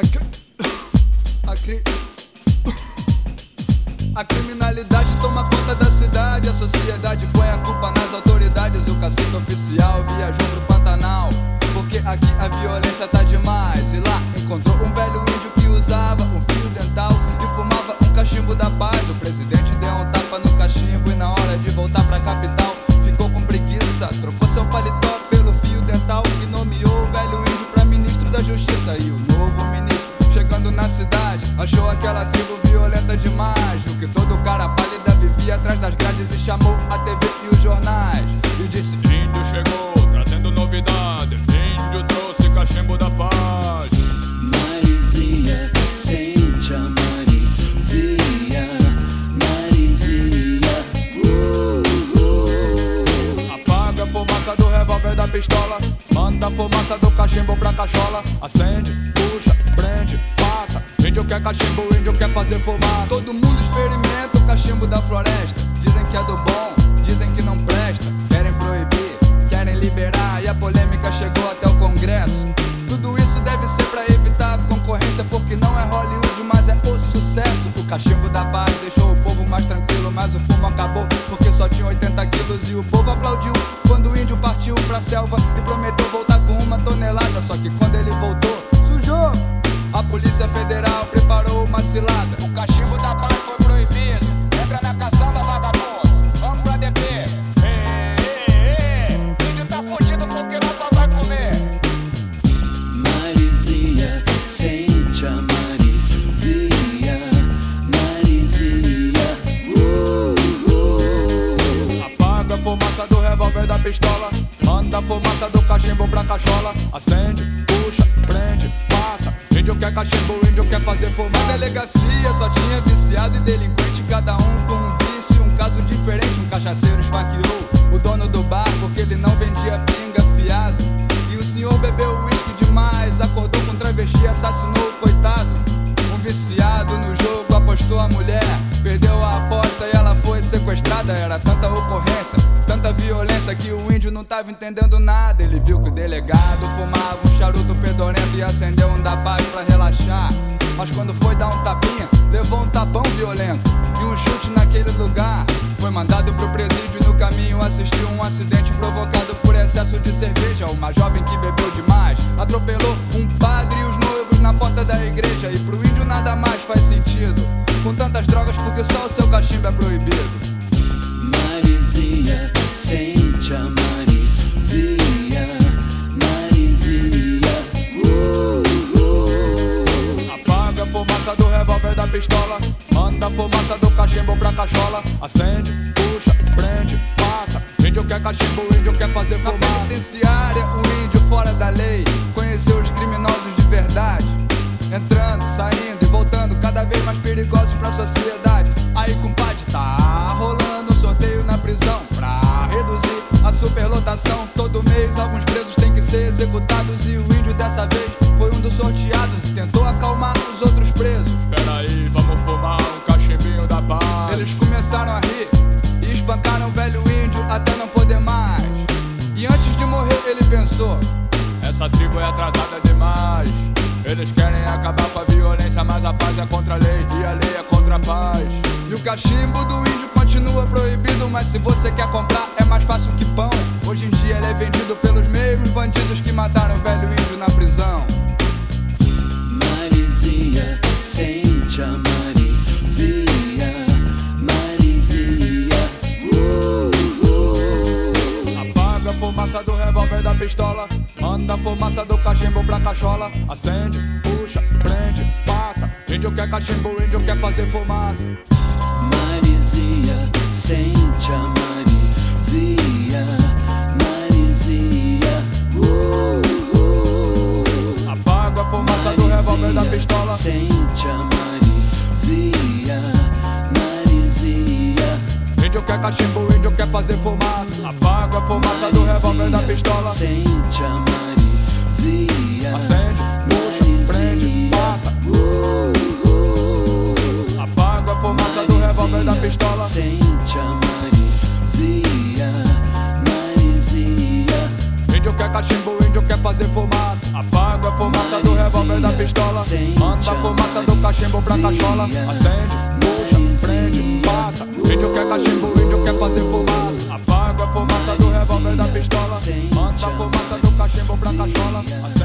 A, cri... a, cri... a criminalidade toma conta da cidade, a sociedade põe a culpa nas autoridades. O cacique oficial viajou pro Pantanal, porque aqui a violência tá demais. E lá encontrou um velho a TV e os jornais. E disse: Índio chegou, trazendo novidade. Índio trouxe cachimbo da paz. Marizinha, sente a Marizia, Marizia, uh, uh. Apaga a fumaça do revólver da pistola. Manda a fumaça do cachimbo pra cachola. Acende, puxa, prende, passa. Índio quer cachimbo, índio quer fazer fumaça. Todo mundo experimenta o cachimbo da floresta. Dizem que é do bom, dizem que não presta. Querem proibir, querem liberar. E a polêmica chegou até o Congresso. Tudo isso deve ser pra evitar concorrência, porque não é Hollywood, mas é o sucesso. O cachimbo da paz deixou o povo mais tranquilo, mas o fumo acabou porque só tinha 80 quilos. E o povo aplaudiu quando o índio partiu pra selva e prometeu voltar com uma tonelada. Só que quando ele voltou, sujou. A Polícia Federal preparou uma cilada. O cachimbo da paz da pistola. Manda a fumaça do cachimbo pra cachola. Acende, puxa, prende, passa. Índio quer cachimbo, índio quer fazer Na fumaça. delegacia só tinha viciado e delinquente, cada um com um vício, um caso diferente. Um cachaceiro esfaqueou o dono do bar porque ele não vendia pinga fiado. E o senhor bebeu uísque demais, acordou com travesti assassinou o coitado. Um viciado no jogo apostou a mulher, perdeu a aposta sequestrada. Era tanta ocorrência, tanta violência que o índio não tava entendendo nada. Ele viu que o delegado fumava um charuto fedorento e acendeu um da paz pra relaxar. Mas quando foi dar um tapinha, levou um tapão violento e um chute naquele lugar. Foi mandado pro presídio e no caminho assistiu um acidente provocado por excesso de cerveja. Uma jovem que bebeu demais atropelou um padre na porta da igreja. E pro índio nada mais faz sentido. Com tantas drogas, porque só o seu cachimbo é proibido. Marizia, sente a Marizia, Marizia, uh, uh. Apaga a fumaça do revólver da pistola. Manda a fumaça do cachimbo pra cachola. Acende, puxa, prende, passa. Índio quer cachimbo, índio quer fazer Na fumaça. penitenciária, um índio fora da lei conheceu os criminosos de verdade. Entrando, saindo e voltando, cada vez mais perigosos pra sociedade. Aí, compadre, tá rolando um sorteio na prisão pra reduzir a superlotação. Todo mês, alguns presos têm que ser executados. E o índio dessa vez foi um dos sorteados e tentou acalmar os outros presos. Peraí, vamos fumar um cachimbinho da paz. Eles começaram a rir e espancaram o velho índio até não poder mais. E antes de morrer, ele pensou. Essa tribo é atrasada demais. Eles querem acabar com a violência, mas a paz é contra a lei e a lei é contra a paz. E o cachimbo do índio continua proibido, mas se você quer comprar é mais fácil que pão. Hoje em dia ele é vendido pelos mesmos bandidos que mataram o velho índio na prisão. Fumaça do revólver da pistola. Manda a fumaça do cachimbo pra cachola. Acende, puxa, prende, passa. Índio quer cachimbo, índio quer fazer fumaça. Marizia, sente a Marizia, Marizia, uh, uh. Apaga a fumaça do revólver da pistola. Sente a Marizia, Índio quer cachimbo, índio quer fazer fumaça. Apaga a fumaça do revólver da pistola. Sente a Marizia. Acende, puxa, prende, passa. Apaga a fumaça do revólver da pistola. Sente a Marizia, Marizia. Índio quer cachimbo, índio quer fazer fumaça. Apaga a fumaça do revólver da pistola. Manda a fumaça do cachimbo pra cachola. Acende, puxa, prende, passa. Índio quer cachimbo, índio quer fazer fumaça. Apaga a fumaça do revólver da pistola. Manda a fumaça do cachimbo pra cachola. Acende.